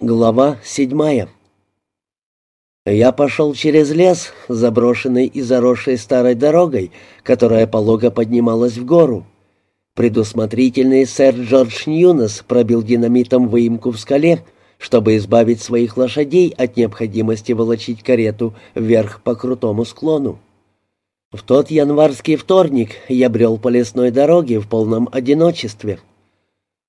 Глава седьмая Я пошел через лес, заброшенный и заросшей старой дорогой, которая полого поднималась в гору. Предусмотрительный сэр Джордж Ньюнес пробил динамитом выемку в скале, чтобы избавить своих лошадей от необходимости волочить карету вверх по крутому склону. В тот январский вторник я брел по лесной дороге в полном одиночестве —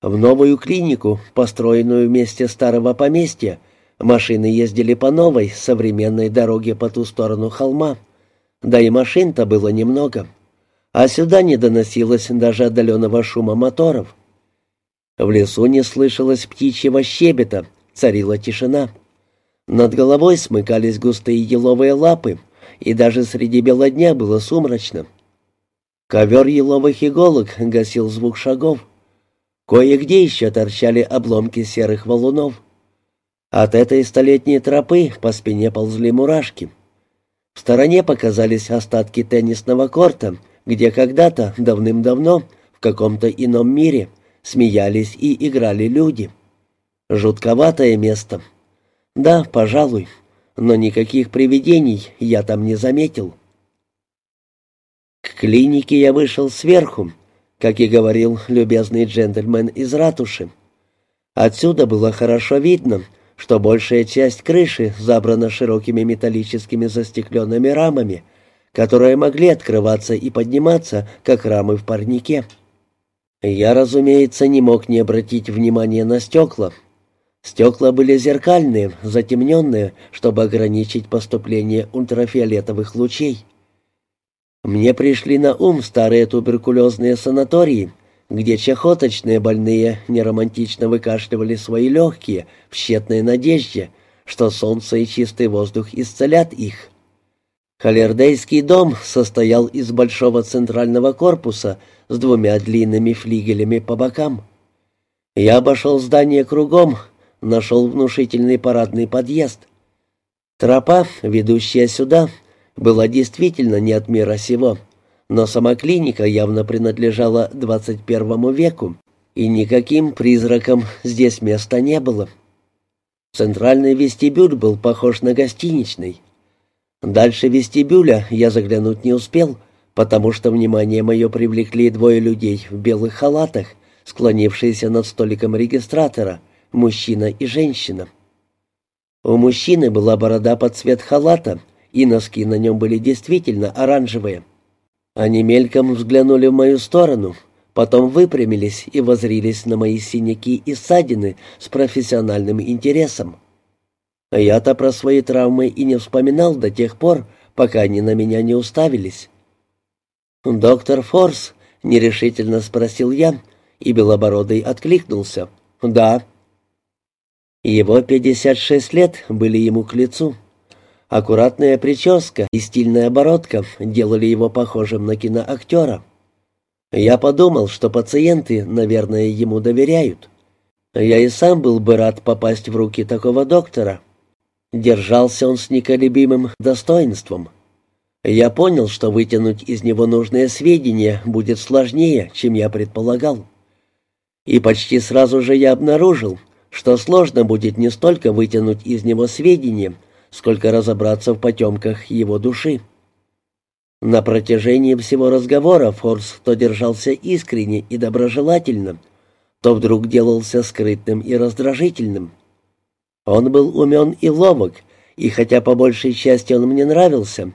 в новую клинику, построенную вместе старого поместья, машины ездили по новой, современной дороге по ту сторону холма. Да и машин-то было немного. А сюда не доносилось даже отдаленного шума моторов. В лесу не слышалось птичьего щебета, царила тишина. Над головой смыкались густые еловые лапы, и даже среди бела дня было сумрачно. Ковер еловых иголок гасил звук шагов. Кое-где еще торчали обломки серых валунов. От этой столетней тропы по спине ползли мурашки. В стороне показались остатки теннисного корта, где когда-то, давным-давно, в каком-то ином мире, смеялись и играли люди. Жутковатое место. Да, пожалуй, но никаких привидений я там не заметил. К клинике я вышел сверху, как и говорил любезный джентльмен из ратуши. Отсюда было хорошо видно, что большая часть крыши забрана широкими металлическими застекленными рамами, которые могли открываться и подниматься, как рамы в парнике. Я, разумеется, не мог не обратить внимания на стекла. Стекла были зеркальные, затемненные, чтобы ограничить поступление ультрафиолетовых лучей. Мне пришли на ум старые туберкулезные санатории, где чахоточные больные неромантично выкашливали свои легкие в тщетной надежде, что солнце и чистый воздух исцелят их. Холердейский дом состоял из большого центрального корпуса с двумя длинными флигелями по бокам. Я обошел здание кругом, нашел внушительный парадный подъезд. Тропа, ведущая сюда, была действительно не от мира сего, но сама клиника явно принадлежала 21 веку, и никаким призракам здесь места не было. Центральный вестибюль был похож на гостиничный. Дальше вестибюля я заглянуть не успел, потому что внимание мое привлекли двое людей в белых халатах, склонившиеся над столиком регистратора, мужчина и женщина. У мужчины была борода под цвет халата, и носки на нем были действительно оранжевые. Они мельком взглянули в мою сторону, потом выпрямились и возрились на мои синяки и ссадины с профессиональным интересом. Я-то про свои травмы и не вспоминал до тех пор, пока они на меня не уставились. «Доктор Форс?» — нерешительно спросил я, и Белобородый откликнулся. «Да». Его пятьдесят шесть лет были ему к лицу. Аккуратная прическа и стильная оборотка делали его похожим на киноактера. Я подумал, что пациенты, наверное, ему доверяют. Я и сам был бы рад попасть в руки такого доктора. Держался он с неколебимым достоинством. Я понял, что вытянуть из него нужные сведения будет сложнее, чем я предполагал. И почти сразу же я обнаружил, что сложно будет не столько вытянуть из него сведения, сколько разобраться в потемках его души. На протяжении всего разговора Форс то держался искренне и доброжелательно, то вдруг делался скрытным и раздражительным. Он был умен и ловок, и хотя по большей части он мне нравился,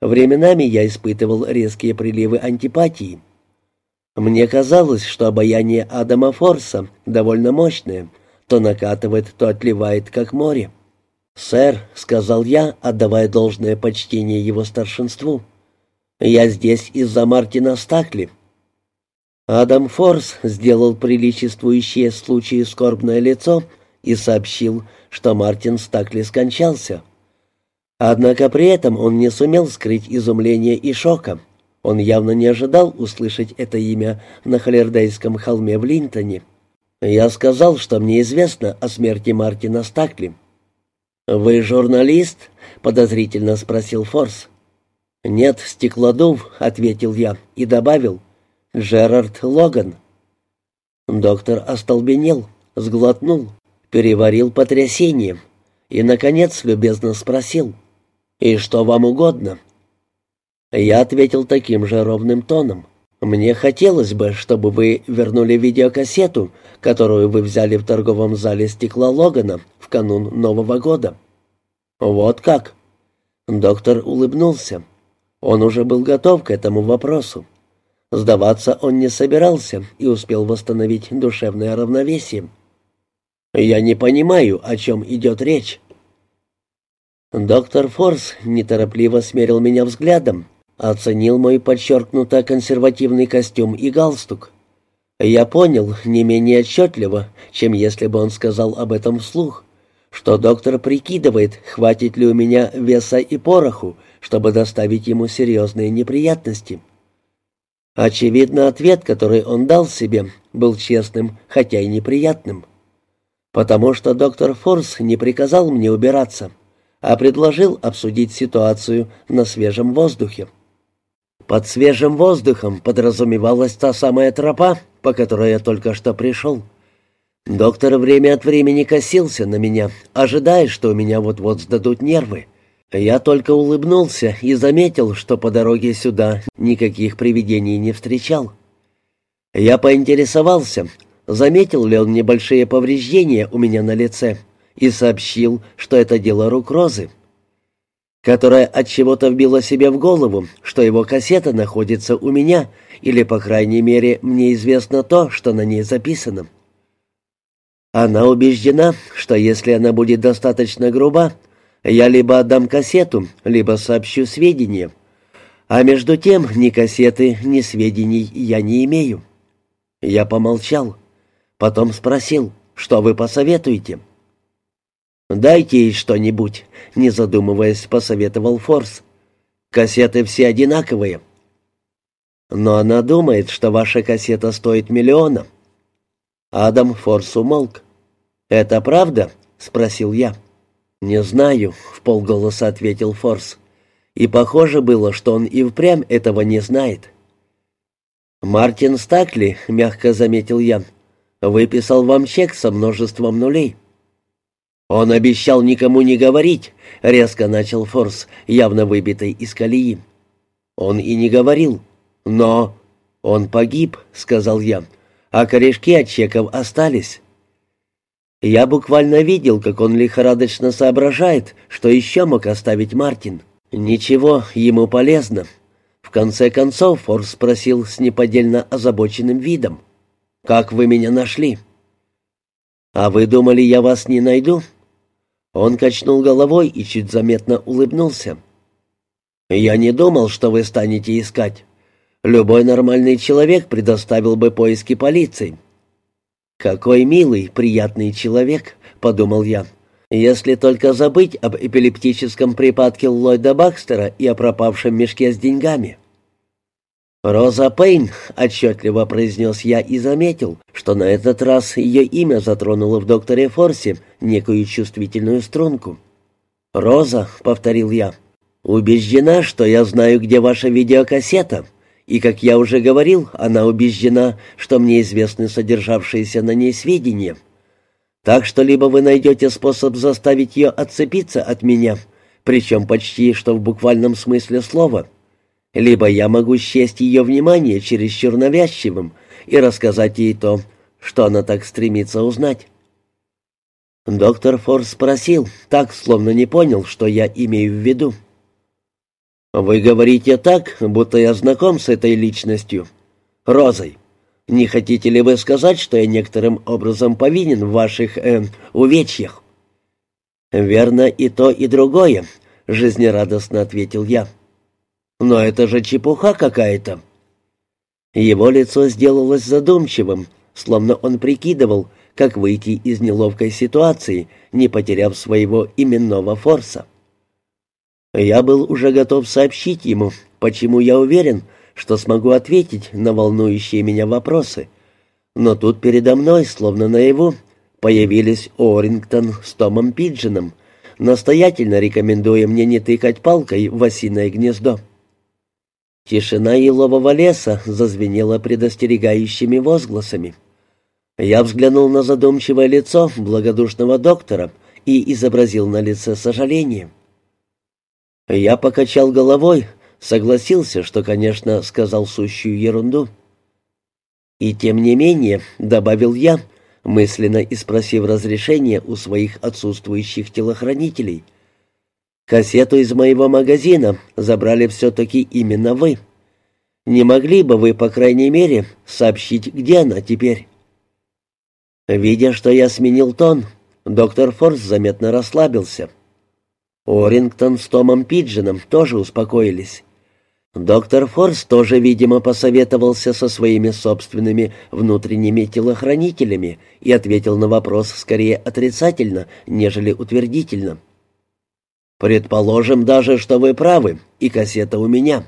временами я испытывал резкие приливы антипатии. Мне казалось, что обаяние Адама Форса довольно мощное, то накатывает, то отливает, как море. «Сэр», — сказал я, отдавая должное почтение его старшинству, — «я здесь из-за Мартина Стакли». Адам Форс сделал приличествующее случаю скорбное лицо и сообщил, что Мартин Стакли скончался. Однако при этом он не сумел скрыть изумления и шока. Он явно не ожидал услышать это имя на Холердейском холме в Линтоне. Я сказал, что мне известно о смерти Мартина Стакли. «Вы журналист?» — подозрительно спросил Форс. «Нет, стеклодув», — ответил я и добавил. «Джерард Логан». Доктор остолбенел, сглотнул, переварил потрясение и, наконец, любезно спросил, «И что вам угодно?» Я ответил таким же ровным тоном. «Мне хотелось бы, чтобы вы вернули видеокассету, которую вы взяли в торговом зале стекла Логана в канун Нового года». «Вот как?» Доктор улыбнулся. Он уже был готов к этому вопросу. Сдаваться он не собирался и успел восстановить душевное равновесие. «Я не понимаю, о чем идет речь». Доктор Форс неторопливо смерил меня взглядом, оценил мой подчеркнуто консервативный костюм и галстук. Я понял не менее отчетливо, чем если бы он сказал об этом вслух, что доктор прикидывает, хватит ли у меня веса и пороху, чтобы доставить ему серьезные неприятности. Очевидно, ответ, который он дал себе, был честным, хотя и неприятным. Потому что доктор Форс не приказал мне убираться, а предложил обсудить ситуацию на свежем воздухе. Под свежим воздухом подразумевалась та самая тропа, по которой я только что пришел. Доктор время от времени косился на меня, ожидая, что у меня вот-вот сдадут нервы. Я только улыбнулся и заметил, что по дороге сюда никаких привидений не встречал. Я поинтересовался, заметил ли он небольшие повреждения у меня на лице, и сообщил, что это дело рук Розы которая от чего-то вбила себе в голову, что его кассета находится у меня, или, по крайней мере, мне известно то, что на ней записано. Она убеждена, что если она будет достаточно груба, я либо отдам кассету, либо сообщу сведения. А между тем ни кассеты, ни сведений я не имею. Я помолчал, потом спросил, что вы посоветуете. «Дайте ей что-нибудь», — не задумываясь, посоветовал Форс. «Кассеты все одинаковые». «Но она думает, что ваша кассета стоит миллиона». Адам Форс умолк. «Это правда?» — спросил я. «Не знаю», — в полголоса ответил Форс. И похоже было, что он и впрямь этого не знает. «Мартин Стакли», — мягко заметил я, — «выписал вам чек со множеством нулей». «Он обещал никому не говорить», — резко начал Форс, явно выбитый из колеи. «Он и не говорил. Но...» «Он погиб», — сказал я, — «а корешки от чеков остались». Я буквально видел, как он лихорадочно соображает, что еще мог оставить Мартин. Ничего, ему полезно. В конце концов Форс спросил с неподдельно озабоченным видом. «Как вы меня нашли?» «А вы думали, я вас не найду?» Он качнул головой и чуть заметно улыбнулся. «Я не думал, что вы станете искать. Любой нормальный человек предоставил бы поиски полиции». «Какой милый, приятный человек», — подумал я. «Если только забыть об эпилептическом припадке Ллойда Бакстера и о пропавшем мешке с деньгами». «Роза Пейн», — отчетливо произнес я и заметил, что на этот раз ее имя затронуло в докторе Форсе некую чувствительную струнку. «Роза», — повторил я, — «убеждена, что я знаю, где ваша видеокассета, и, как я уже говорил, она убеждена, что мне известны содержавшиеся на ней сведения. Так что либо вы найдете способ заставить ее отцепиться от меня, причем почти что в буквальном смысле слова, — либо я могу счесть ее внимание чересчур навязчивым и рассказать ей то, что она так стремится узнать. Доктор Форс спросил, так, словно не понял, что я имею в виду. «Вы говорите так, будто я знаком с этой личностью. Розой. Не хотите ли вы сказать, что я некоторым образом повинен в ваших, э, увечьях?» «Верно и то, и другое», — жизнерадостно ответил я. «Но это же чепуха какая-то». Его лицо сделалось задумчивым, словно он прикидывал, как выйти из неловкой ситуации, не потеряв своего именного форса. Я был уже готов сообщить ему, почему я уверен, что смогу ответить на волнующие меня вопросы. Но тут передо мной, словно наяву, появились Орингтон с Томом Пиджином, настоятельно рекомендуя мне не тыкать палкой в осиное гнездо. Тишина елового леса зазвенела предостерегающими возгласами. Я взглянул на задумчивое лицо благодушного доктора и изобразил на лице сожаление. Я покачал головой, согласился, что, конечно, сказал сущую ерунду. И тем не менее, добавил я, мысленно и спросив разрешения у своих отсутствующих телохранителей, кассету из моего магазина забрали все-таки именно вы. Не могли бы вы, по крайней мере, сообщить, где она теперь? Видя, что я сменил тон, доктор Форс заметно расслабился. Орингтон с Томом Пиджином тоже успокоились. Доктор Форс тоже, видимо, посоветовался со своими собственными внутренними телохранителями и ответил на вопрос скорее отрицательно, нежели утвердительно. «Предположим даже, что вы правы, и кассета у меня.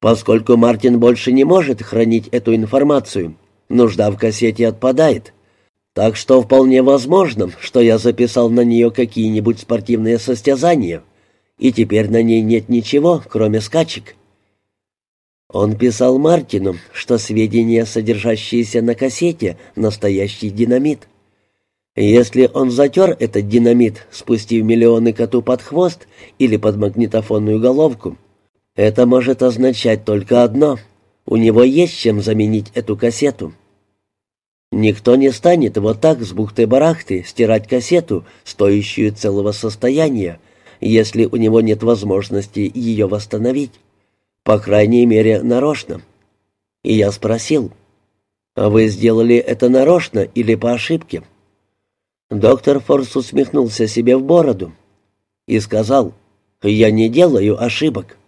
Поскольку Мартин больше не может хранить эту информацию, нужда в кассете отпадает. Так что вполне возможно, что я записал на нее какие-нибудь спортивные состязания, и теперь на ней нет ничего, кроме скачек. Он писал Мартину, что сведения, содержащиеся на кассете, настоящий динамит. Если он затер этот динамит, спустив миллионы коту под хвост или под магнитофонную головку, это может означать только одно — у него есть чем заменить эту кассету. Никто не станет вот так с бухты-барахты стирать кассету, стоящую целого состояния, если у него нет возможности ее восстановить. По крайней мере, нарочно. И я спросил, «А вы сделали это нарочно или по ошибке?» Доктор Форс усмехнулся себе в бороду и сказал, «Я не делаю ошибок».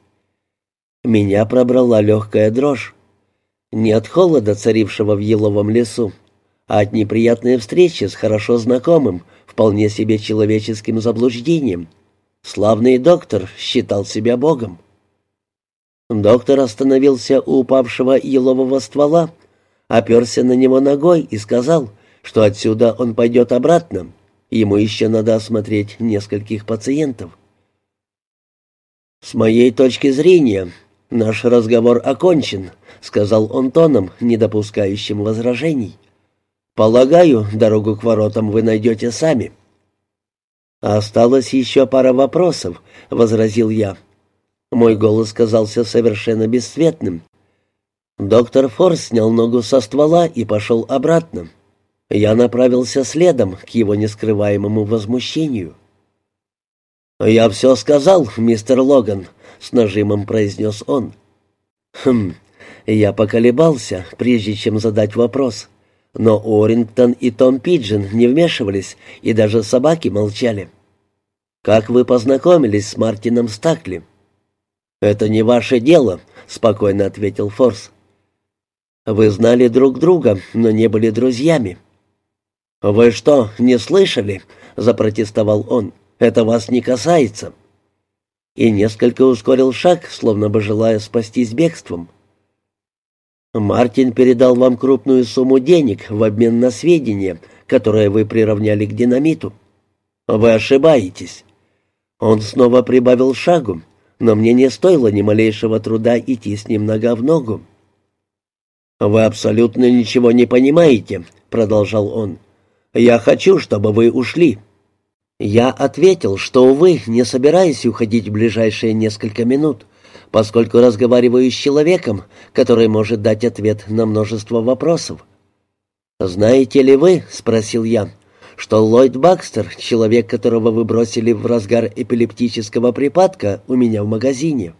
Меня пробрала легкая дрожь. Не от холода, царившего в еловом лесу, а от неприятной встречи с хорошо знакомым, вполне себе человеческим заблуждением. Славный доктор считал себя богом. Доктор остановился у упавшего елового ствола, оперся на него ногой и сказал, что отсюда он пойдет обратно. Ему еще надо осмотреть нескольких пациентов. «С моей точки зрения, наш разговор окончен», — сказал он тоном, не допускающим возражений. Полагаю, дорогу к воротам вы найдете сами». «Осталось еще пара вопросов», — возразил я. Мой голос казался совершенно бесцветным. Доктор Форс снял ногу со ствола и пошел обратно. Я направился следом к его нескрываемому возмущению. «Я все сказал, мистер Логан», — с нажимом произнес он. «Хм, я поколебался, прежде чем задать вопрос. Но Орингтон и Том Пиджин не вмешивались, и даже собаки молчали. «Как вы познакомились с Мартином Стакли?» «Это не ваше дело», — спокойно ответил Форс. «Вы знали друг друга, но не были друзьями». «Вы что, не слышали?» — запротестовал он. «Это вас не касается». И несколько ускорил шаг, словно бы желая спастись бегством. Мартин передал вам крупную сумму денег в обмен на сведения, которые вы приравняли к динамиту. Вы ошибаетесь. Он снова прибавил шагу, но мне не стоило ни малейшего труда идти с ним нога в ногу. «Вы абсолютно ничего не понимаете», — продолжал он. «Я хочу, чтобы вы ушли». Я ответил, что, увы, не собираюсь уходить в ближайшие несколько минут поскольку разговариваю с человеком, который может дать ответ на множество вопросов. «Знаете ли вы, — спросил я, — что Ллойд Бакстер, человек, которого вы бросили в разгар эпилептического припадка у меня в магазине,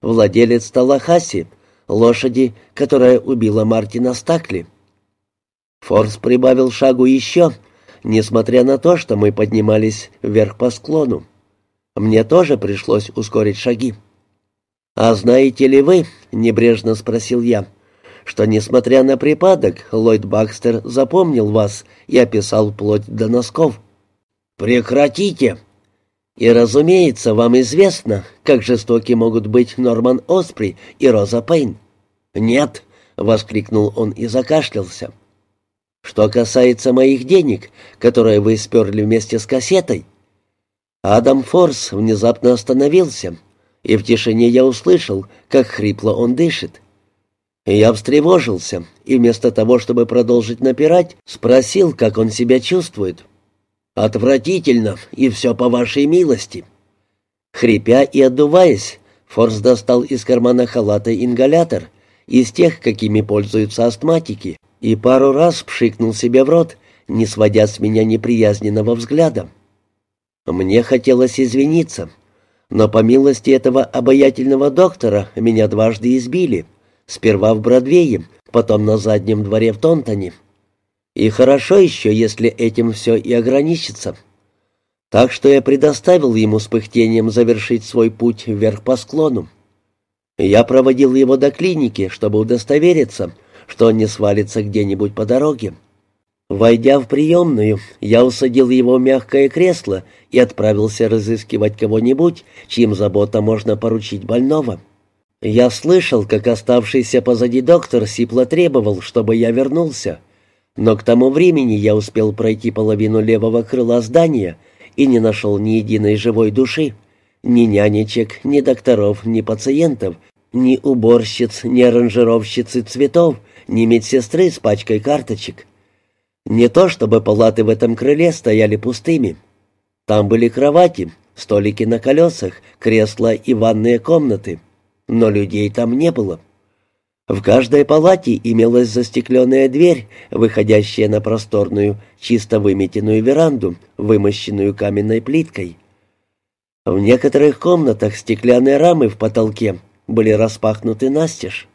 владелец Талахаси, лошади, которая убила Мартина Стакли?» Форс прибавил шагу еще, несмотря на то, что мы поднимались вверх по склону. Мне тоже пришлось ускорить шаги. «А знаете ли вы, — небрежно спросил я, — что, несмотря на припадок, Ллойд Бакстер запомнил вас и описал плоть до носков?» «Прекратите!» «И, разумеется, вам известно, как жестоки могут быть Норман Оспри и Роза Пейн». «Нет!» — воскликнул он и закашлялся. «Что касается моих денег, которые вы сперли вместе с кассетой...» Адам Форс внезапно остановился, и в тишине я услышал, как хрипло он дышит. Я встревожился и вместо того, чтобы продолжить напирать, спросил, как он себя чувствует. «Отвратительно, и все по вашей милости». Хрипя и отдуваясь, Форс достал из кармана халата ингалятор, из тех, какими пользуются астматики, и пару раз пшикнул себе в рот, не сводя с меня неприязненного взгляда. Мне хотелось извиниться, но по милости этого обаятельного доктора меня дважды избили, сперва в Бродвее, потом на заднем дворе в Тонтоне. И хорошо еще, если этим все и ограничится. Так что я предоставил ему с пыхтением завершить свой путь вверх по склону. Я проводил его до клиники, чтобы удостовериться, что он не свалится где-нибудь по дороге. Войдя в приемную, я усадил его в мягкое кресло и отправился разыскивать кого-нибудь, чьим заботам можно поручить больного. Я слышал, как оставшийся позади доктор сипло требовал, чтобы я вернулся. Но к тому времени я успел пройти половину левого крыла здания и не нашел ни единой живой души. Ни нянечек, ни докторов, ни пациентов, ни уборщиц, ни аранжировщицы цветов, ни медсестры с пачкой карточек. Не то чтобы палаты в этом крыле стояли пустыми. Там были кровати, столики на колесах, кресла и ванные комнаты. Но людей там не было. В каждой палате имелась застекленная дверь, выходящая на просторную, чисто выметенную веранду, вымощенную каменной плиткой. В некоторых комнатах стеклянные рамы в потолке были распахнуты настежь.